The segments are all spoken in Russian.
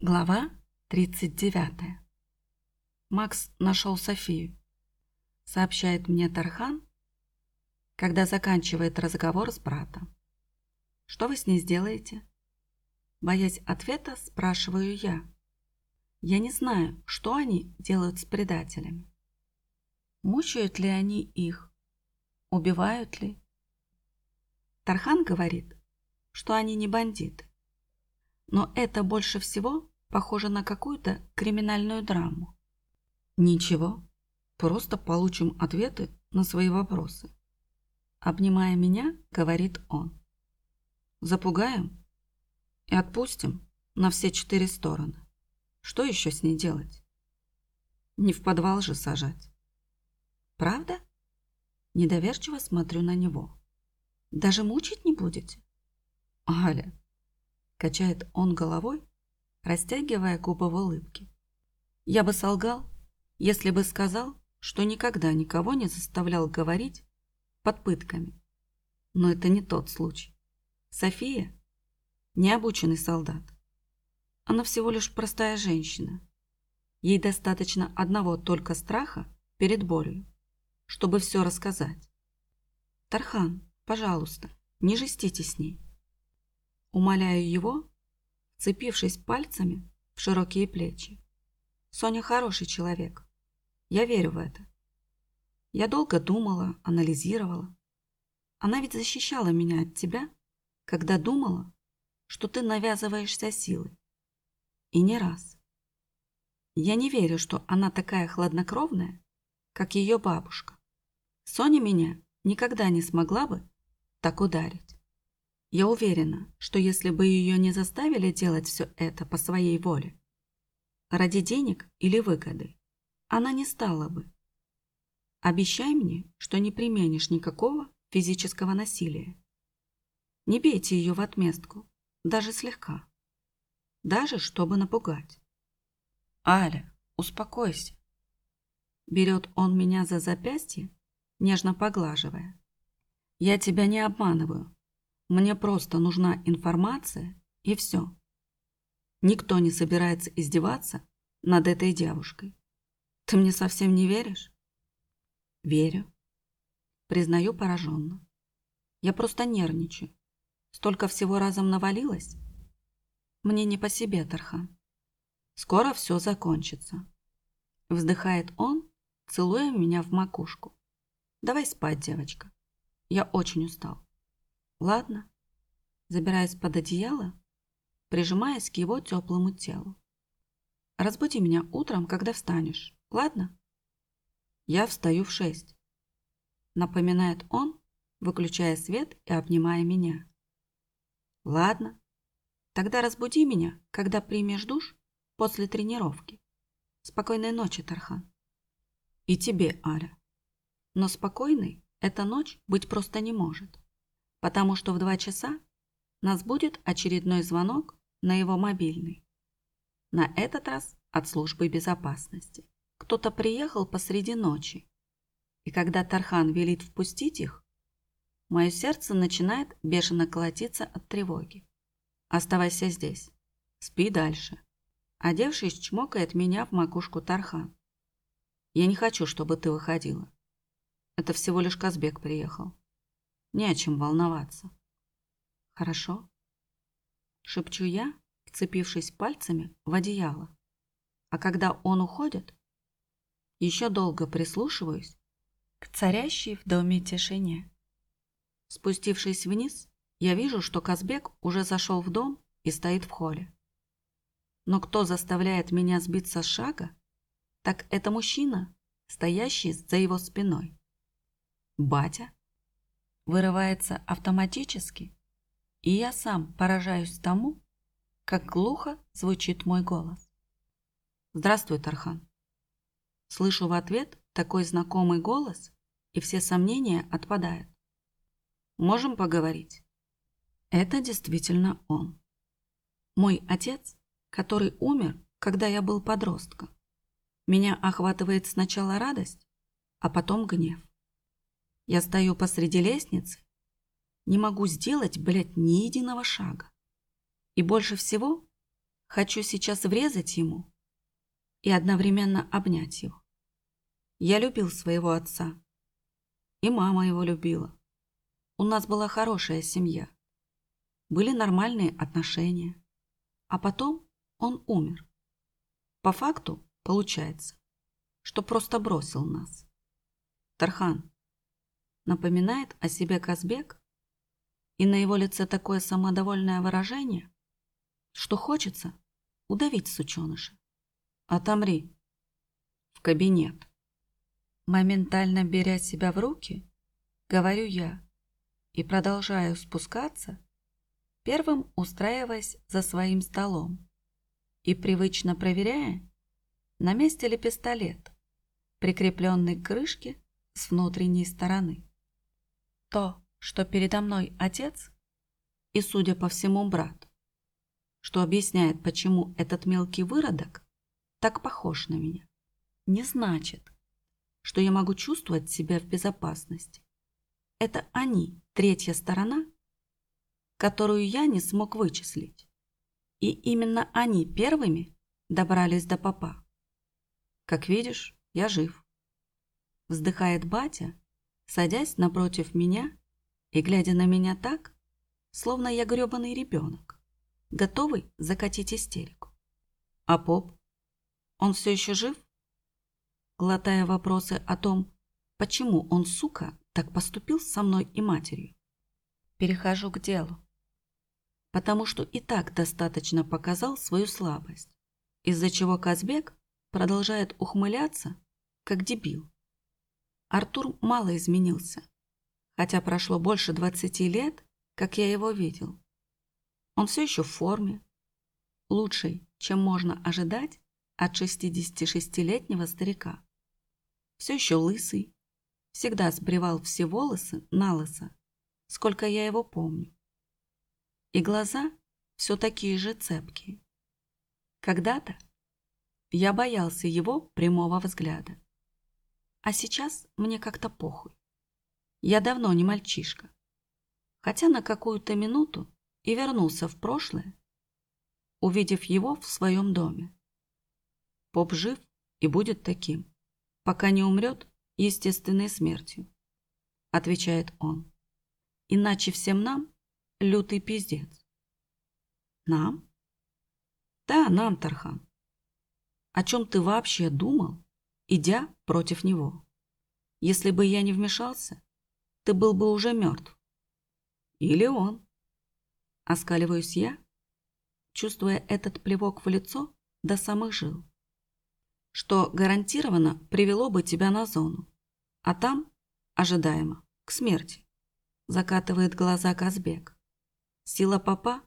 Глава 39. Макс нашел Софию. Сообщает мне Тархан, когда заканчивает разговор с братом. Что вы с ней сделаете? Боясь ответа, спрашиваю я. Я не знаю, что они делают с предателями. Мучают ли они их? Убивают ли? Тархан говорит, что они не бандиты. Но это больше всего похоже на какую-то криминальную драму. Ничего, просто получим ответы на свои вопросы. Обнимая меня, говорит он. Запугаем и отпустим на все четыре стороны. Что еще с ней делать? Не в подвал же сажать. Правда? Недоверчиво смотрю на него. Даже мучить не будете? Аля, качает он головой, растягивая губы в улыбке. Я бы солгал, если бы сказал, что никогда никого не заставлял говорить под пытками. Но это не тот случай. София – необученный солдат. Она всего лишь простая женщина. Ей достаточно одного только страха перед болью, чтобы все рассказать. Тархан, пожалуйста, не жестите с ней. Умоляю его, цепившись пальцами в широкие плечи. Соня хороший человек. Я верю в это. Я долго думала, анализировала. Она ведь защищала меня от тебя, когда думала, что ты навязываешься силой. И не раз. Я не верю, что она такая хладнокровная, как ее бабушка. Соня меня никогда не смогла бы так ударить. Я уверена, что если бы ее не заставили делать все это по своей воле, ради денег или выгоды, она не стала бы. Обещай мне, что не применишь никакого физического насилия. Не бейте ее в отместку, даже слегка. Даже чтобы напугать. Аля, успокойся. Берет он меня за запястье, нежно поглаживая. Я тебя не обманываю. Мне просто нужна информация, и все. Никто не собирается издеваться над этой девушкой. Ты мне совсем не веришь? Верю. Признаю пораженно. Я просто нервничаю. Столько всего разом навалилось. Мне не по себе, Тархан. Скоро все закончится. Вздыхает он, целуя меня в макушку. Давай спать, девочка. Я очень устал. Ладно. Забираясь под одеяло, прижимаясь к его теплому телу. Разбуди меня утром, когда встанешь. Ладно? Я встаю в шесть. Напоминает он, выключая свет и обнимая меня. Ладно. Тогда разбуди меня, когда примешь душ после тренировки. Спокойной ночи, Тархан. И тебе, Аля. Но спокойной эта ночь быть просто не может потому что в два часа нас будет очередной звонок на его мобильный. На этот раз от службы безопасности. Кто-то приехал посреди ночи, и когда Тархан велит впустить их, мое сердце начинает бешено колотиться от тревоги. Оставайся здесь. Спи дальше. Одевшись, чмокает меня в макушку Тархан. Я не хочу, чтобы ты выходила. Это всего лишь Казбек приехал. Не о чем волноваться. Хорошо? Шепчу я, вцепившись пальцами в одеяло. А когда он уходит, еще долго прислушиваюсь к царящей в доме тишине. Спустившись вниз, я вижу, что Казбек уже зашел в дом и стоит в холле. Но кто заставляет меня сбиться с шага, так это мужчина, стоящий за его спиной. Батя вырывается автоматически, и я сам поражаюсь тому, как глухо звучит мой голос. «Здравствуй, Тархан». Слышу в ответ такой знакомый голос, и все сомнения отпадают. «Можем поговорить?» Это действительно он. Мой отец, который умер, когда я был подростком. Меня охватывает сначала радость, а потом гнев. Я стою посреди лестницы, не могу сделать, блядь, ни единого шага. И больше всего Хочу сейчас врезать ему и одновременно обнять его. Я любил своего отца. И мама его любила. У нас была хорошая семья. Были нормальные отношения. А потом он умер. По факту получается, что просто бросил нас. Тархан напоминает о себе Казбек, и на его лице такое самодовольное выражение, что хочется удавить сученыша. Отомри. В кабинет. Моментально беря себя в руки, говорю я и продолжаю спускаться, первым устраиваясь за своим столом и привычно проверяя, на месте ли пистолет, прикрепленный к крышке с внутренней стороны. То, что передо мной отец и, судя по всему, брат, что объясняет, почему этот мелкий выродок так похож на меня, не значит, что я могу чувствовать себя в безопасности. Это они, третья сторона, которую я не смог вычислить. И именно они первыми добрались до папа. Как видишь, я жив. Вздыхает батя, садясь напротив меня и глядя на меня так, словно я грёбаный ребенок, готовый закатить истерику. А поп? Он все еще жив? глотая вопросы о том, почему он, сука, так поступил со мной и матерью. Перехожу к делу. Потому что и так достаточно показал свою слабость, из-за чего Казбек продолжает ухмыляться, как дебил. Артур мало изменился, хотя прошло больше 20 лет, как я его видел. Он все еще в форме, лучшей, чем можно ожидать от 66-летнего старика. Все еще лысый, всегда сбривал все волосы на лысо, сколько я его помню. И глаза все такие же цепкие. Когда-то я боялся его прямого взгляда. А сейчас мне как-то похуй. Я давно не мальчишка. Хотя на какую-то минуту и вернулся в прошлое, увидев его в своем доме. Поп жив и будет таким, пока не умрет естественной смертью, отвечает он. Иначе всем нам лютый пиздец. Нам? Да, нам, Тархан. О чем ты вообще думал, идя против него? Если бы я не вмешался, ты был бы уже мертв. Или он. Оскаливаюсь я, чувствуя этот плевок в лицо до самых жил что гарантированно привело бы тебя на зону. А там, ожидаемо, к смерти. Закатывает глаза Казбек. Сила папа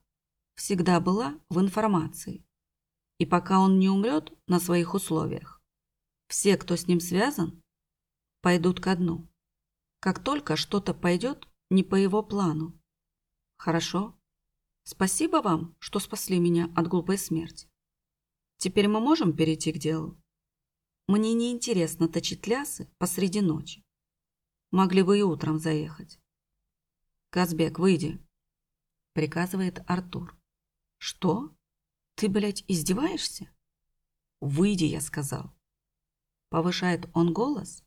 всегда была в информации. И пока он не умрет на своих условиях, все, кто с ним связан, пойдут ко дну. Как только что-то пойдет не по его плану. Хорошо. Спасибо вам, что спасли меня от глупой смерти. Теперь мы можем перейти к делу? Мне не интересно точить лясы посреди ночи. Могли бы и утром заехать. Казбек, выйди, приказывает Артур. Что? Ты, блядь, издеваешься? Выйди, я сказал. Повышает он голос,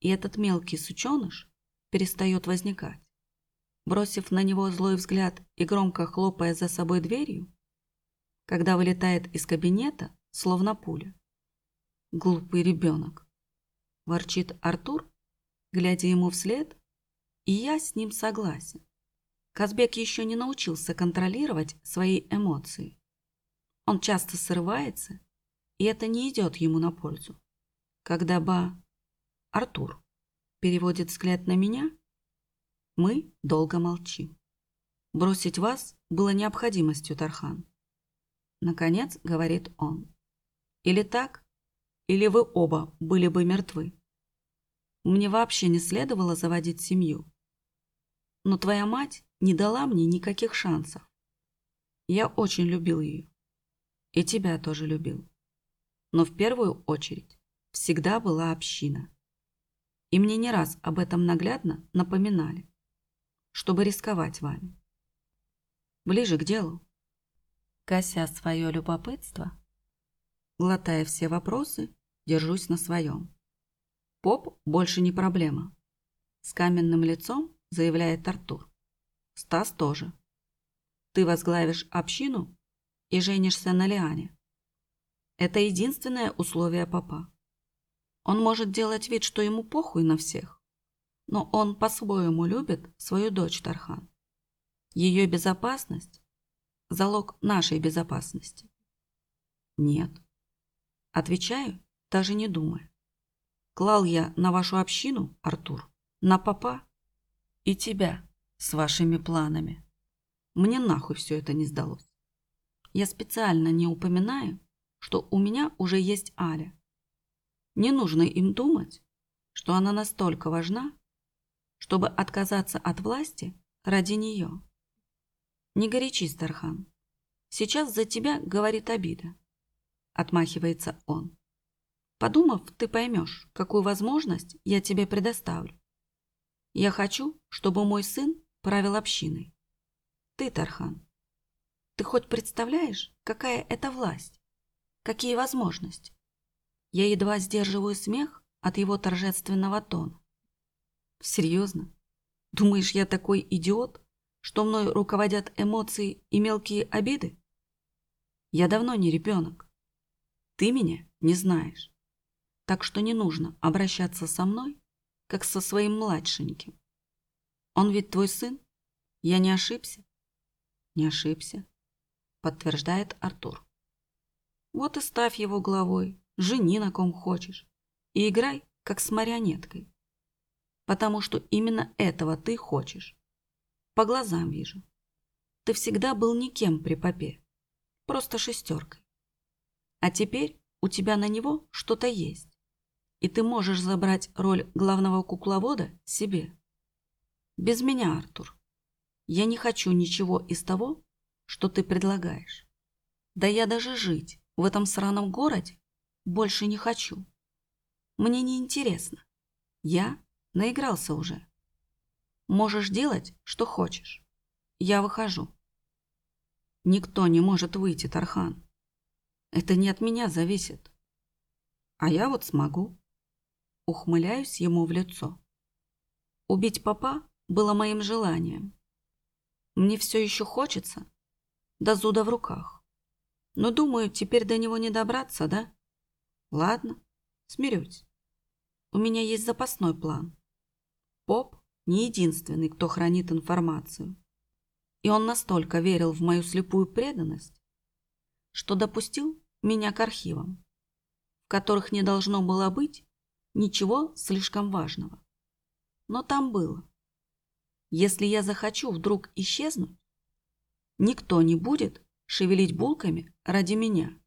и этот мелкий сученыш перестает возникать. Бросив на него злой взгляд и громко хлопая за собой дверью, когда вылетает из кабинета, словно пуля. Глупый ребенок. Ворчит Артур, глядя ему вслед, и я с ним согласен. Казбек еще не научился контролировать свои эмоции. Он часто срывается, и это не идет ему на пользу. Когда ба... Артур переводит взгляд на меня, мы долго молчим. Бросить вас было необходимостью, Тархан. Наконец, говорит он. Или так, или вы оба были бы мертвы. Мне вообще не следовало заводить семью. Но твоя мать не дала мне никаких шансов. Я очень любил ее. И тебя тоже любил. Но в первую очередь всегда была община. И мне не раз об этом наглядно напоминали, чтобы рисковать вами. Ближе к делу. Кося свое любопытство, глотая все вопросы, держусь на своем. Поп больше не проблема. С каменным лицом заявляет Артур. Стас тоже. Ты возглавишь общину и женишься на Лиане. Это единственное условие папа. Он может делать вид, что ему похуй на всех, но он по-своему любит свою дочь Тархан. Ее безопасность – залог нашей безопасности. Нет. Отвечаю, даже не думая. Клал я на вашу общину, Артур, на папа и тебя с вашими планами. Мне нахуй все это не сдалось. Я специально не упоминаю, что у меня уже есть Аля. Не нужно им думать, что она настолько важна, чтобы отказаться от власти ради нее. Не горячись, Тархан. Сейчас за тебя говорит обида. Отмахивается он. Подумав, ты поймешь, какую возможность я тебе предоставлю. Я хочу, чтобы мой сын правил общиной. Ты, Тархан, ты хоть представляешь, какая это власть? Какие возможности? Я едва сдерживаю смех от его торжественного тона. Серьезно? Думаешь, я такой идиот, что мной руководят эмоции и мелкие обиды? Я давно не ребенок. Ты меня не знаешь. Так что не нужно обращаться со мной, как со своим младшеньким. Он ведь твой сын? Я не ошибся? Не ошибся, подтверждает Артур. Вот и ставь его главой, жени на ком хочешь и играй, как с марионеткой. Потому что именно этого ты хочешь. По глазам вижу. Ты всегда был никем при попе, просто шестеркой. А теперь у тебя на него что-то есть, и ты можешь забрать роль главного кукловода себе. Без меня, Артур. Я не хочу ничего из того, что ты предлагаешь. Да я даже жить в этом сраном городе больше не хочу. Мне не интересно. Я наигрался уже. Можешь делать, что хочешь. Я выхожу. Никто не может выйти, Тархан. Это не от меня зависит. А я вот смогу. Ухмыляюсь ему в лицо. Убить папа было моим желанием. Мне все еще хочется до зуда в руках. Но думаю, теперь до него не добраться, да? Ладно, смирюсь. У меня есть запасной план. Поп не единственный, кто хранит информацию. И он настолько верил в мою слепую преданность, что допустил меня к архивам, в которых не должно было быть ничего слишком важного. Но там было. Если я захочу вдруг исчезнуть, никто не будет шевелить булками ради меня,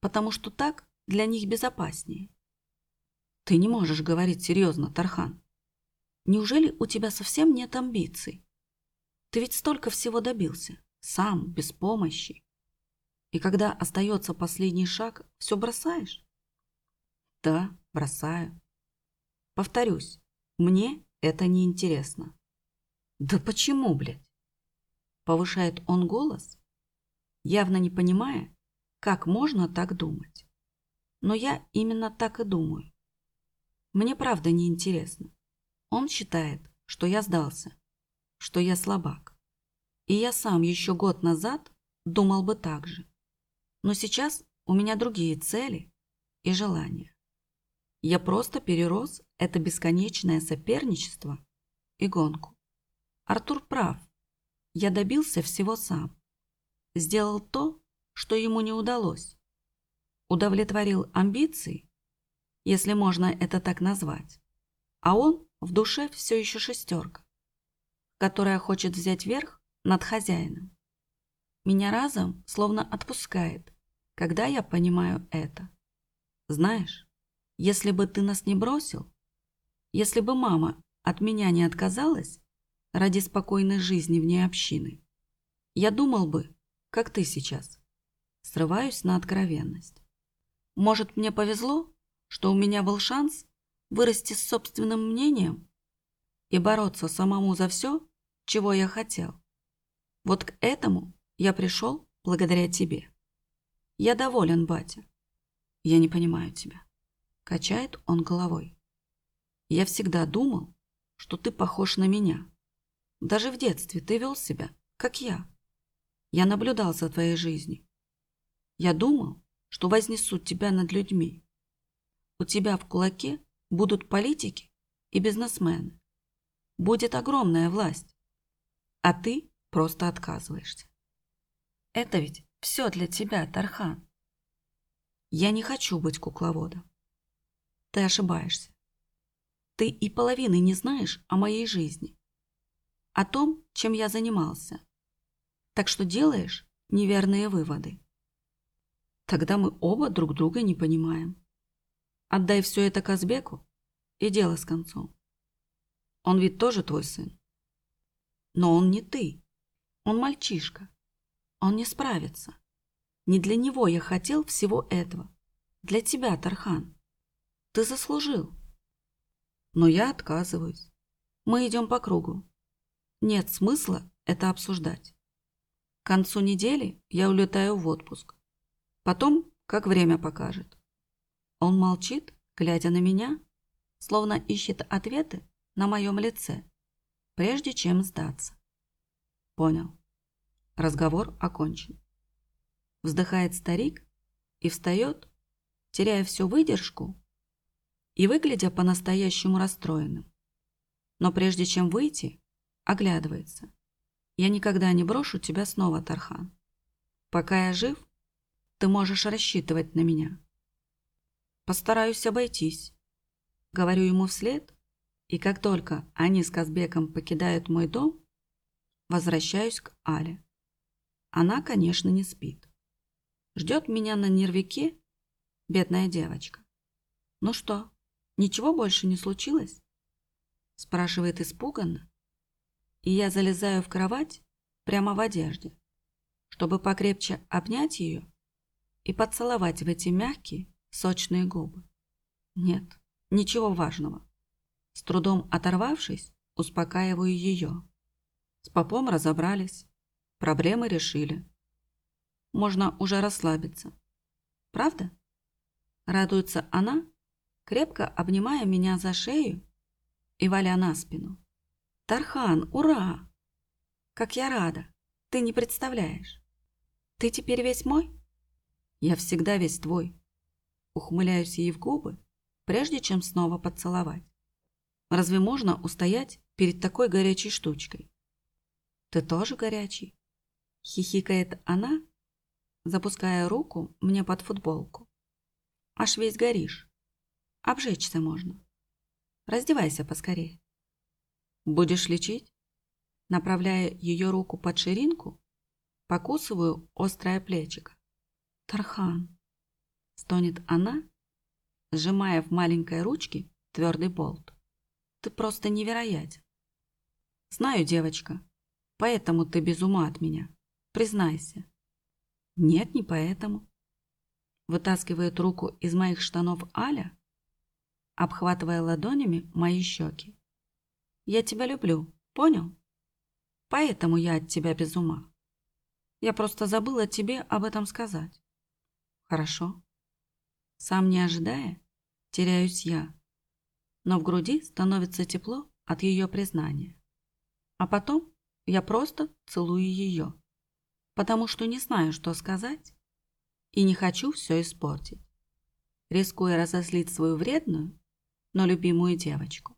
потому что так для них безопаснее. Ты не можешь говорить серьезно, Тархан. Неужели у тебя совсем нет амбиций? Ты ведь столько всего добился, сам, без помощи. И когда остается последний шаг, все бросаешь? Да, бросаю. Повторюсь, мне это не интересно. Да почему, блядь? Повышает он голос, явно не понимая, как можно так думать. Но я именно так и думаю. Мне правда не интересно. Он считает, что я сдался, что я слабак. И я сам еще год назад думал бы так же. Но сейчас у меня другие цели и желания. Я просто перерос это бесконечное соперничество и гонку. Артур прав. Я добился всего сам. Сделал то, что ему не удалось. Удовлетворил амбиции, если можно это так назвать. А он в душе все еще шестерка, которая хочет взять верх над хозяином. Меня разом словно отпускает, когда я понимаю это. Знаешь, если бы ты нас не бросил, если бы мама от меня не отказалась, ради спокойной жизни вне общины. Я думал бы, как ты сейчас. Срываюсь на откровенность. Может, мне повезло, что у меня был шанс вырасти с собственным мнением и бороться самому за все, чего я хотел. Вот к этому я пришел благодаря тебе. Я доволен, батя. Я не понимаю тебя. Качает он головой. Я всегда думал, что ты похож на меня. Даже в детстве ты вел себя, как я. Я наблюдал за твоей жизнью. Я думал, что вознесу тебя над людьми. У тебя в кулаке будут политики и бизнесмены. Будет огромная власть. А ты просто отказываешься. Это ведь все для тебя, Тархан. Я не хочу быть кукловодом. Ты ошибаешься. Ты и половины не знаешь о моей жизни, о том, чем я занимался. Так что делаешь неверные выводы. Тогда мы оба друг друга не понимаем. Отдай все это Казбеку, и дело с концом. Он ведь тоже твой сын. Но он не ты. Он мальчишка. Он не справится. Не для него я хотел всего этого. Для тебя, Тархан. Ты заслужил. Но я отказываюсь. Мы идем по кругу. Нет смысла это обсуждать. К концу недели я улетаю в отпуск. Потом, как время покажет. Он молчит, глядя на меня, словно ищет ответы на моем лице, прежде чем сдаться. Понял. Разговор окончен. Вздыхает старик и встает, теряя всю выдержку и выглядя по-настоящему расстроенным. Но прежде чем выйти, оглядывается. Я никогда не брошу тебя снова, Тархан. Пока я жив, ты можешь рассчитывать на меня. Постараюсь обойтись. Говорю ему вслед, и как только они с Казбеком покидают мой дом, возвращаюсь к Але. Она, конечно, не спит. Ждет меня на нервике бедная девочка. Ну что, Ничего больше не случилось? Спрашивает испуганно. И я залезаю в кровать прямо в одежде, чтобы покрепче обнять ее и поцеловать в эти мягкие, сочные губы. Нет, ничего важного. С трудом оторвавшись, успокаиваю ее. С попом разобрались, проблемы решили. Можно уже расслабиться. Правда? Радуется она, крепко обнимая меня за шею и валя на спину. «Тархан, ура! Как я рада! Ты не представляешь! Ты теперь весь мой?» «Я всегда весь твой!» Ухмыляюсь ей в губы, прежде чем снова поцеловать. Разве можно устоять перед такой горячей штучкой? «Ты тоже горячий?» Хихикает она, запуская руку мне под футболку. «Аж весь горишь!» Обжечься можно. Раздевайся поскорее. Будешь лечить? Направляя ее руку под ширинку, покусываю острое плечико. Тархан, стонет она, сжимая в маленькой ручке твердый болт. Ты просто невероятен. Знаю, девочка, поэтому ты без ума от меня. Признайся. Нет, не поэтому. Вытаскивает руку из моих штанов Аля, обхватывая ладонями мои щеки. «Я тебя люблю, понял? Поэтому я от тебя без ума. Я просто забыла тебе об этом сказать». «Хорошо». Сам не ожидая, теряюсь я, но в груди становится тепло от ее признания. А потом я просто целую ее, потому что не знаю, что сказать, и не хочу все испортить, рискуя разозлить свою вредную, но любимую девочку.